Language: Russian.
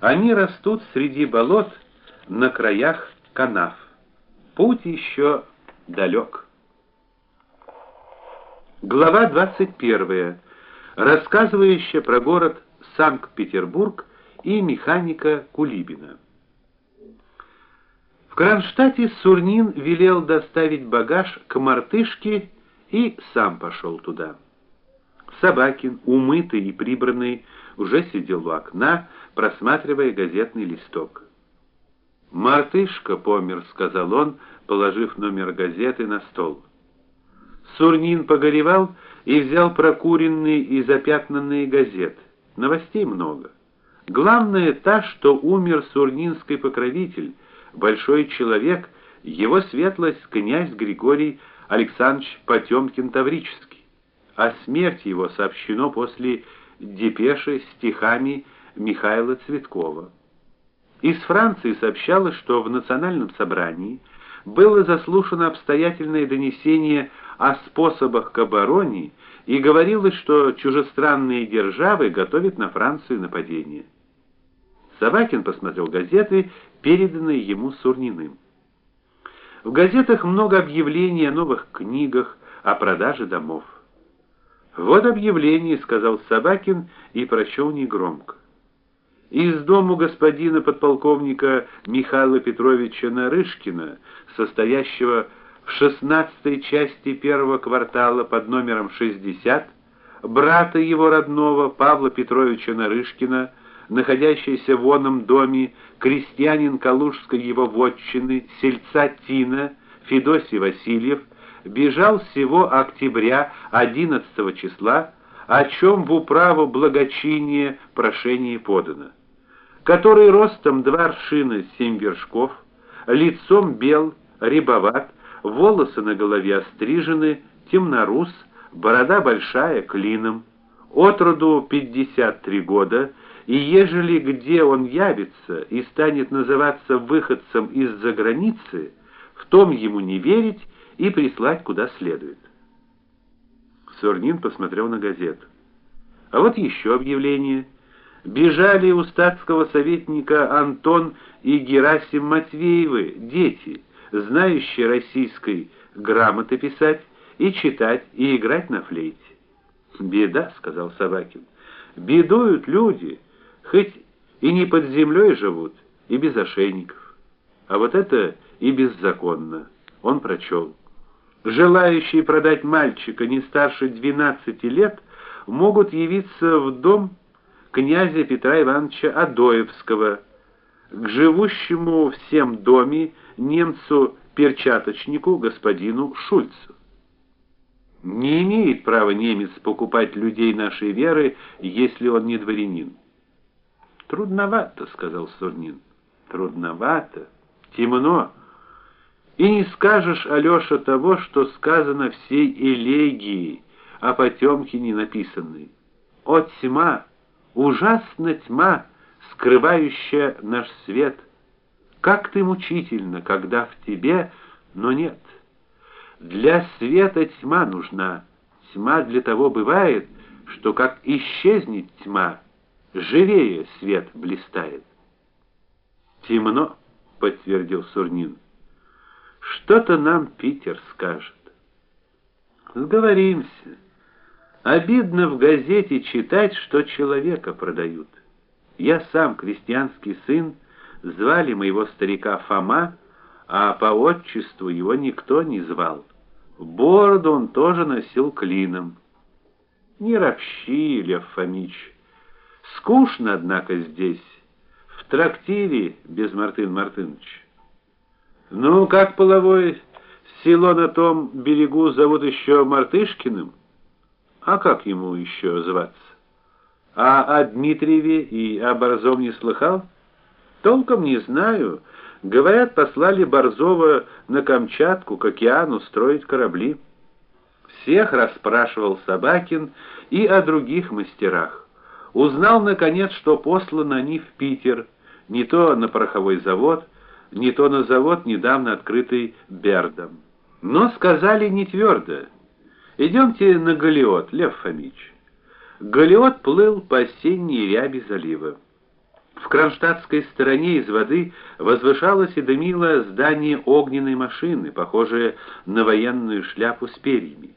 Они растут среди болот на краях канав. Путь еще далек. Глава 21, рассказывающая про город Санкт-Петербург и механика Кулибина. В Кронштадте Сурнин велел доставить багаж к мартышке и сам пошел туда. Собакин, умытый и прибранный, уже сидел у окна, просматривая газетный листок. "Мартышка помер", сказал он, положив номер газеты на стол. Сурнин погоревал и взял прокуренные и запятнанные газеты. Новостей много. Главное та, что умер сурнинский покровитель, большой человек, его светлость князь Григорий Александрович Потёмкин Таврический. О смерти его сообщено после депеши стихами Михаила Цветкова. Из Франции сообщалось, что в национальном собрании было заслушано обстоятельное донесение о способах к обороне и говорилось, что чужестранные державы готовят на Францию нападение. Собакин посмотрел газеты, переданные ему Сурниным. В газетах много объявлений о новых книгах, о продаже домов. Вот объявление, сказал Собакин и прочел негромко. Из дому господина подполковника Михаила Петровича Нарышкина, состоящего в шестнадцатой части первого квартала под номером 60, брата его родного Павла Петровича Нарышкина, находящийся в оном доме крестьянин Калужской его вотчины, сельца Тина, Федосий Васильев, бежал всего октября 11 числа, о чем в управу благочиния прошение подано. Который ростом два аршина семь вершков, лицом бел, рябоват, волосы на голове острижены, темнорус, борода большая клином, отроду 53 года, и ежели где он явится и станет называться выходцем из-за границы, в том ему не верить и прислать куда следует. Сурнин посмотрел на газету. А вот еще объявление. Бежали у статского советника Антон и Герасим Матвеевы, дети, знающие российской грамоты писать и читать и играть на флейте. Беда, сказал Собакин. Бедуют люди, хоть и не под землей живут, и без ошейников. А вот это и беззаконно. Он прочел. Желающие продать мальчика не старше 12 лет могут явиться в дом князя Петра Ивановича Адоевского, к живущему всем доме немцу-перчаточнику господину Шульцу. Не имеет права немец покупать людей нашей веры, если он не дворянин. Трудновато, сказал Сурнин. Трудновато, темно. И не скажешь, Алёша, того, что сказано всей элегии о Потёмкине написанной. О тьма, ужасна тьма, скрывающая наш свет. Как ты мучительно, когда в тебе, но нет. Для света тьма нужна. Тьма для того бывает, что как исчезнет тьма, живее свет блистает. Темно, подтвердил Сурнин. Что-то нам Питер скажет. Сговоримся. Обидно в газете читать, что человека продают. Я сам крестьянский сын, звали моего старика Фома, а по отчеству его никто не звал. Бороду он тоже носил клином. Не ропщи, Лев Фомич. Скучно, однако, здесь, в трактире без Мартын Мартынович. Ну, как половой село на том берегу зовут еще Мартышкиным? А как ему еще зваться? А о Дмитриеве и о Борзом не слыхал? Толком не знаю. Говорят, послали Борзова на Камчатку к океану строить корабли. Всех расспрашивал Собакин и о других мастерах. Узнал наконец, что посланы они в Питер, не то на пороховой завод, не то на завод, недавно открытый Бердом. Но сказали не твердо. Идемте на Галиот, Лев Фомич. Галиот плыл по осенней ряби залива. В кронштадтской стороне из воды возвышалось и дымило здание огненной машины, похожее на военную шляпу с перьями.